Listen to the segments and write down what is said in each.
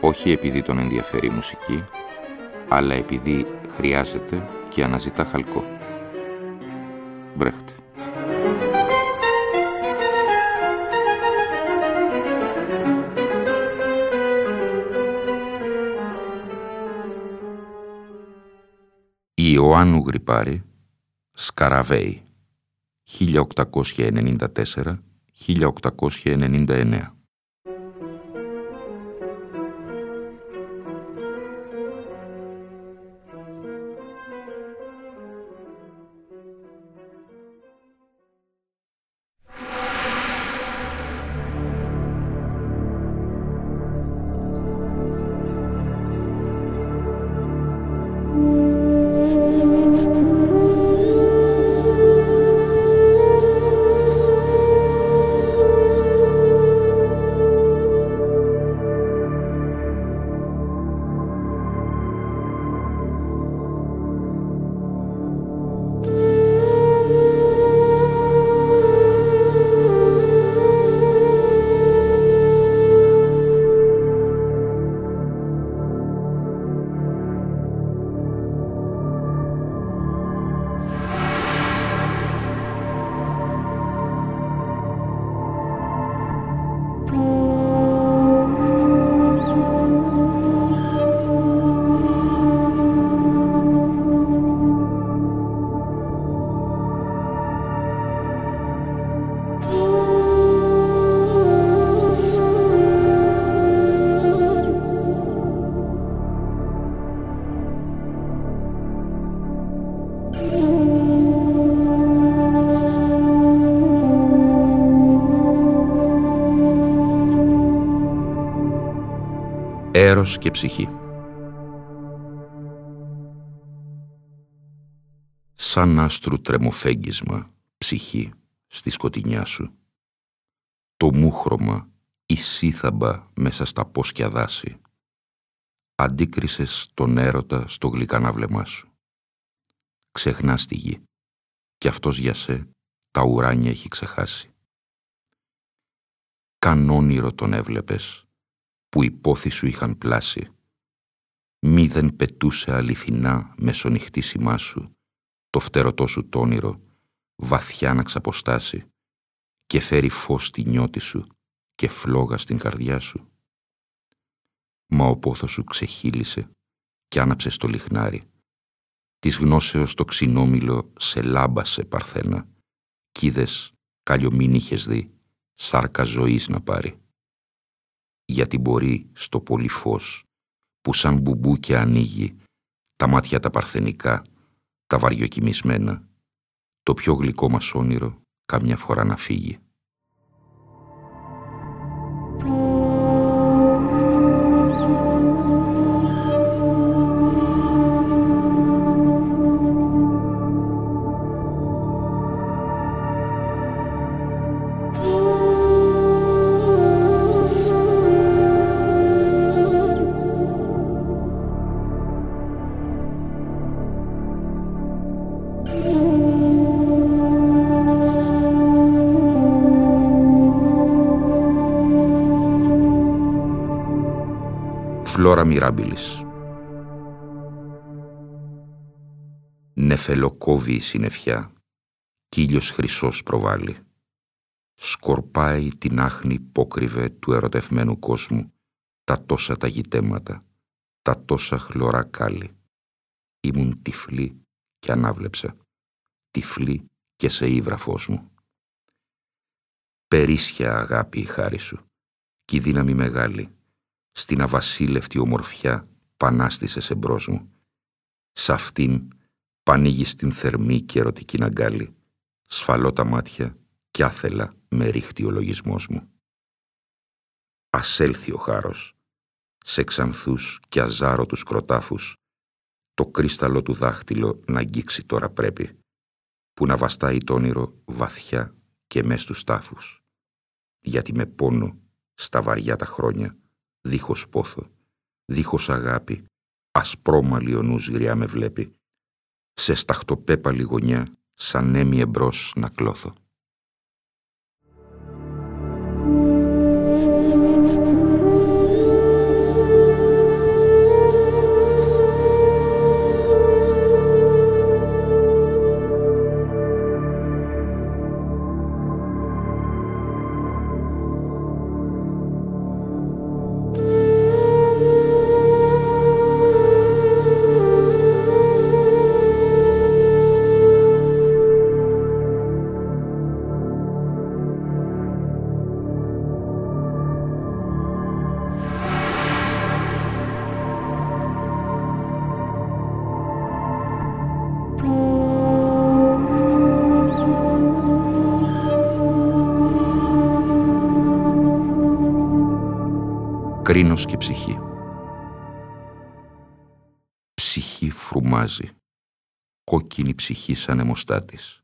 όχι επειδή τον ενδιαφέρει η μουσική, αλλά επειδή χρειάζεται και αναζητά χαλκό. Μπρέχτε. Η Ιωάννου Γρυπάρη, Σκαραβέη, 1894-1899 Έρος και ψυχή Σαν άστρου τρεμοφέγγισμα, ψυχή, στη σκοτεινιά σου. Το μούχρωμα, η σύθαμπα μέσα στα πόσκια δάση. Αντίκρισες τον έρωτα στο γλυκανάβλεμά σου. Ξεχνάς τη γη. Κι αυτός για σε τα ουράνια έχει ξεχάσει. Καν όνειρο τον έβλεπες που οι πόθοι σου είχαν πλάσει. Μη δεν πετούσε αληθινά μεσονυχτήσιμά σου το φτερωτό σου τ' όνειρο βαθιά να ξαποστάσει και φέρει φως στη νιώτη σου και φλόγα στην καρδιά σου. Μα ο πόθος σου ξεχύλισε και άναψε στο λιχνάρι. Της γνώσεως το ξινόμιλο σε λάμπασε παρθένα κι είδες καλλιομήν είχες δει σάρκα ζωής να πάρει γιατί μπορεί στο πολύ φως που σαν μπουμπούκια ανοίγει τα μάτια τα παρθενικά, τα βαριοκοιμισμένα, το πιο γλυκό μας όνειρο καμιά φορά να φύγει. Φλόρα Μιράμπιλης Νεφελοκόβει η συννεφιά, κύλιος χρυσός προβάλλει. Σκορπάει την άχνη υπόκριβε του ερωτευμένου κόσμου τα τόσα τα γητέματα, τα τόσα χλωρά κάλλη. Ήμουν τυφλή και ανάβλεψα, τυφλή και σε ύβρα φως μου. Περίσσια αγάπη η χάρη σου, κι η δύναμη μεγάλη, στην αβασίλευτη ομορφιά πανάστησες εμπρός μου. Σ' αυτήν πανίγει στην θερμή και ερωτική αγκάλη. Σφαλώ τα μάτια κι άθελα με ρίχτη ο λογισμός μου. Ας έλθει ο χάρος, σε ξανθούς κι αζάρωτους κροτάφους, το κρίσταλο του δάχτυλο να αγγίξει τώρα πρέπει, που να βαστάει το όνειρο βαθιά και μες στους τάφους. Γιατί με πόνο, στα βαριά τα χρόνια, δίχως πόθο, δίχως αγάπη, ασπρόμαλη ο νους γριά με βλέπει, σε σταχτοπέπαλη γωνιά, σαν έμει εμπρός να κλώθω. Κρίνος και ψυχή. Ψυχή φρουμάζει, κόκκινη ψυχή σαν αιμοστάτης.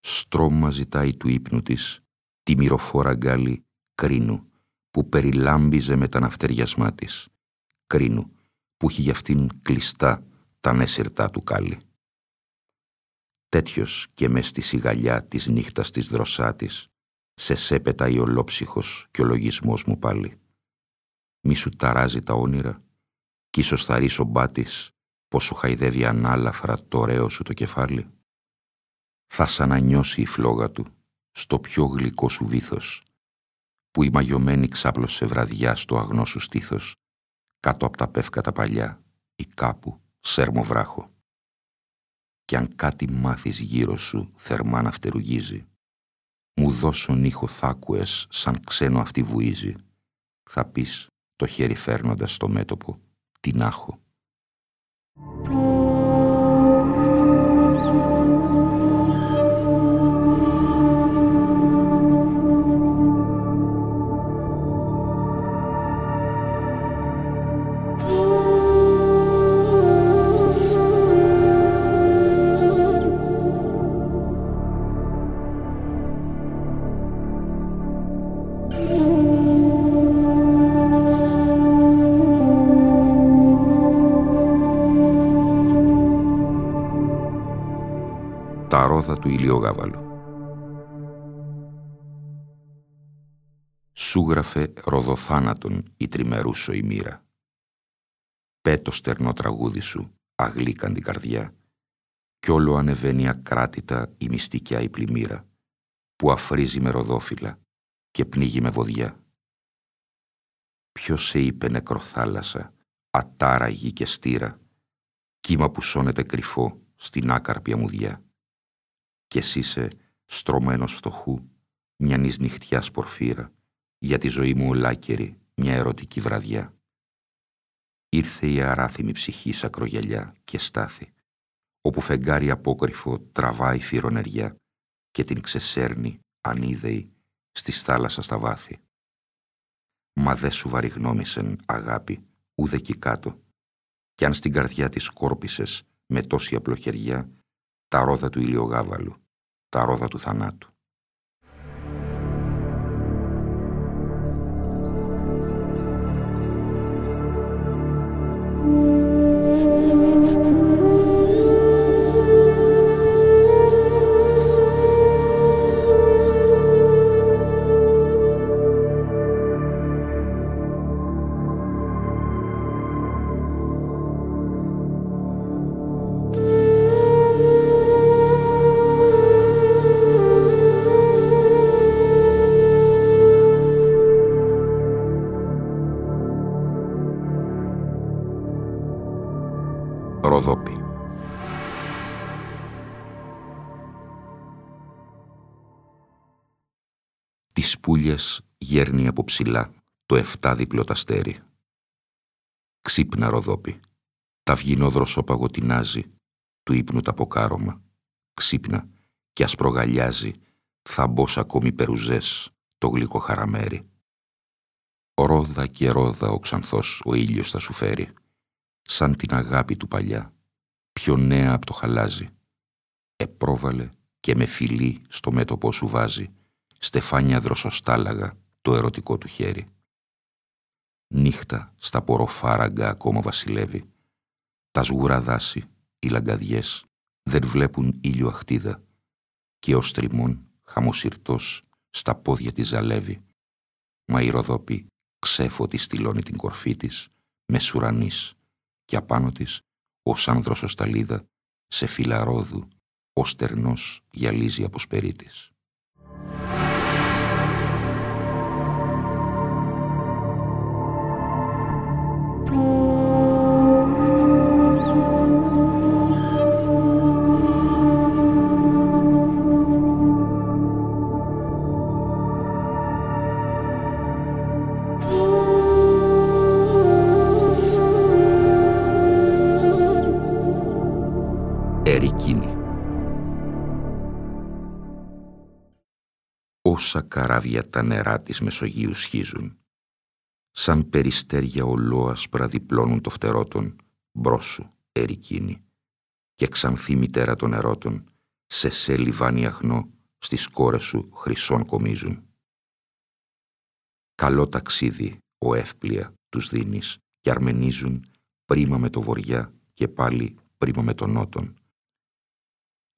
Στρώμα ζητάει του ύπνου της τη μυροφόρα γκάλη κρίνου που περιλάμπιζε με τα ναυτεριασμά της. Κρίνου που έχει για αυτήν κλειστά τα νέσυρτά του κάλλη. Τέτοιος και μες στη σιγαλιά της νύχτας της δροσάτης σε σέπετα ολόψυχος και ο λογισμός μου πάλι μη σου ταράζει τα όνειρα κι ίσως θα ρίσω μπάτης πόσο χαϊδεύει ανάλαφρα το ωραίο σου το κεφάλι. Θα σ' ανανιώσει η φλόγα του στο πιο γλυκό σου βήθος που η μαγιωμένη ξάπλωσε βραδιά στο αγνό σου στήθος κάτω από τα πεύκα παλιά ή κάπου σέρμο βράχο. Κι αν κάτι μάθεις γύρω σου θερμά να φτερουγίζει μου δώσον ήχο θάκουες σαν ξένο αυτή βουίζει θα πεις το χέρι φέρνοντας στο μέτωπο την άχο. Του ηλιογάβαλου. Σου γράφε ροδοθάνατον η τριμερούσο η μοίρα. Πέτο στερνό τραγούδι σου, αγλίκαν την καρδιά, κι όλο ανεβαίνει ακράτητα η μυστικιά η πλημμύρα, που αφρίζει με ροδόφυλλα και πνίγει με βοδιά. Ποιος σε είπε νεκροθάλασσα, ατάραγη και στήρα, κύμα που σώνεται κρυφό στην άκαρπη αμμουδιά κι εσύ είσαι στρωμένος φτωχού, μια νυχτιάς πορφύρα, για τη ζωή μου ολάκερη, μια ερωτική βραδιά. Ήρθε η αράθιμη ψυχή σακρογελιά και στάθη, όπου φεγγάρι απόκρυφο τραβάει φυρονεριά και την ξεσέρνει, ανίδεη, στη θάλασσα στα βάθη. Μα δε σου βαρυγνώμησεν, αγάπη, ούτε κι κάτω, κι αν στην καρδιά της κόρπισες με τόση απλοχεριά, τα ρόδα του ηλιογάβαλου, τα ρόδα του θανάτου. Γέρνει από ψηλά το εφτάδιπλο ταστέρι. Ξύπνα Ροδόπη, τα βγινό δροσόπαγο τεινάζει, του ύπνου τα ποκάρωμα. Ξύπνα κι ας προγαλιάζει, θα μπω ακόμη περουζές το γλυκό χαραμέρι. Ρόδα και ρόδα ο ξανθός ο ήλιος θα σου φέρει, σαν την αγάπη του παλιά, πιο νέα από το χαλάζι. Επρόβαλε και με φιλί στο μέτωπό σου βάζει, στεφάνια δροσοστάλαγα το ερωτικό του χέρι. Νύχτα στα ποροφάραγγα ακόμα βασιλεύει. Τα σγουρά δάση, οι λαγκαδιές, δεν βλέπουν ήλιο αχτίδα και ο στριμών, χαμοσυρτός, στα πόδια της ζαλεύει. Μα η Ροδόπη ξέφωτη στυλώνει την κορφή της, με σουρανής και απάνω της, ως άνδρος σταλίδα, σε φύλλα ρόδου, ο στερνός γυαλίζει από σπερίτης. όσα καράβια τα νερά της Μεσογείου σχίζουν. Σαν περιστέρια ολόασπρα διπλώνουν το φτερό των, μπρόσου, ερικίνη, και ξανθή μητέρα των ερώτων, σε σε λιβάνι αχνό, στις κόρες σου χρυσών κομίζουν. Καλό ταξίδι, ο εύπλια, τους δίνεις, και αρμενίζουν πρίμα με το βοριά και πάλι πρίμα με τον νότον.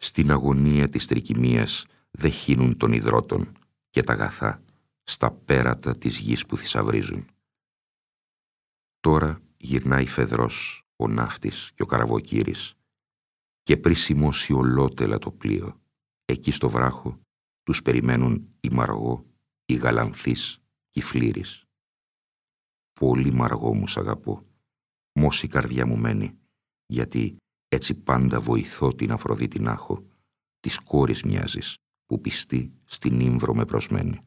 Στην αγωνία της τρικυμίας δε χύνουν των υδρότων και τα αγαθά στα πέρατα της γης που θησαυρίζουν. Τώρα γυρνάει φεδρός ο ναύτης και ο καραβοκύρης και πριν σημώσει ολότελα το πλοίο, εκεί στο βράχο τους περιμένουν η Μαργό, η Γαλανθής και η Φλήρης. Πολύ Μαργό μου σ' αγαπώ, μόση καρδιά μου μένει, γιατί έτσι πάντα βοηθώ την Αφροδίτη να έχω, της κόρης μοιάζεις, που πιστεί στην ύμβρο με προσμένη.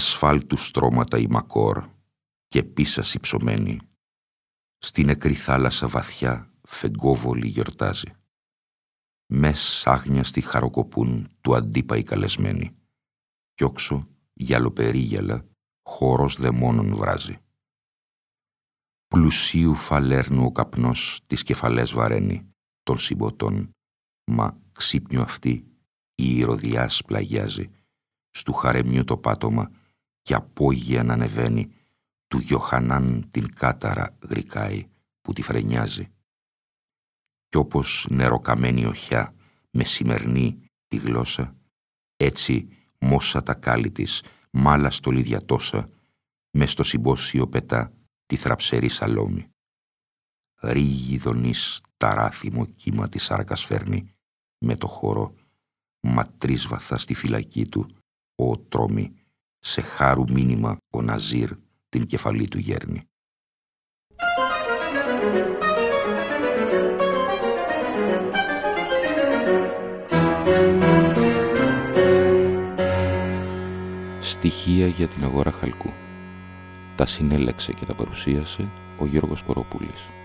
Ασφάλτου στρώματα η Μακόρ και πίσα υψωμένη, στην νεκρή θάλασσα βαθιά φεγγόβολη γιορτάζει. Μες άγνιαστη χαροκοπούν του αντίπα οι καλεσμένοι, κι όξω γυαλοπερίγελα χώρος δαιμόνων βράζει. Πλουσίου φαλέρνου ο καπνός τις κεφαλές βαραίνει, των συμποτών, μα ξύπνιο αυτή η ηρωδιάς πλαγιάζει, στου χαρεμιού το πάτωμα και απόγεια να ανεβαίνει, του Γιωχανάν την κάταρα γρικάει που τη φρενιάζει. Κι όπως νεροκαμένη οχιά με σημερνή τη γλώσσα, έτσι μόσα τα κάλλη της, μάλα στολίδια τόσα, μες στο συμπόσιο πετά τη θραψερή σαλόμη ρίγη δονής ταράθυμο κύμα της σάρκας φέρνει με το χώρο βαθά στη φυλακή του ο τρόμη σε χάρου μήνυμα ο Ναζίρ την κεφαλή του γέρνει. Στοιχεία για την αγορά χαλκού. Τα συνέλεξε και τα παρουσίασε ο Γιώργος Κοροπούλης.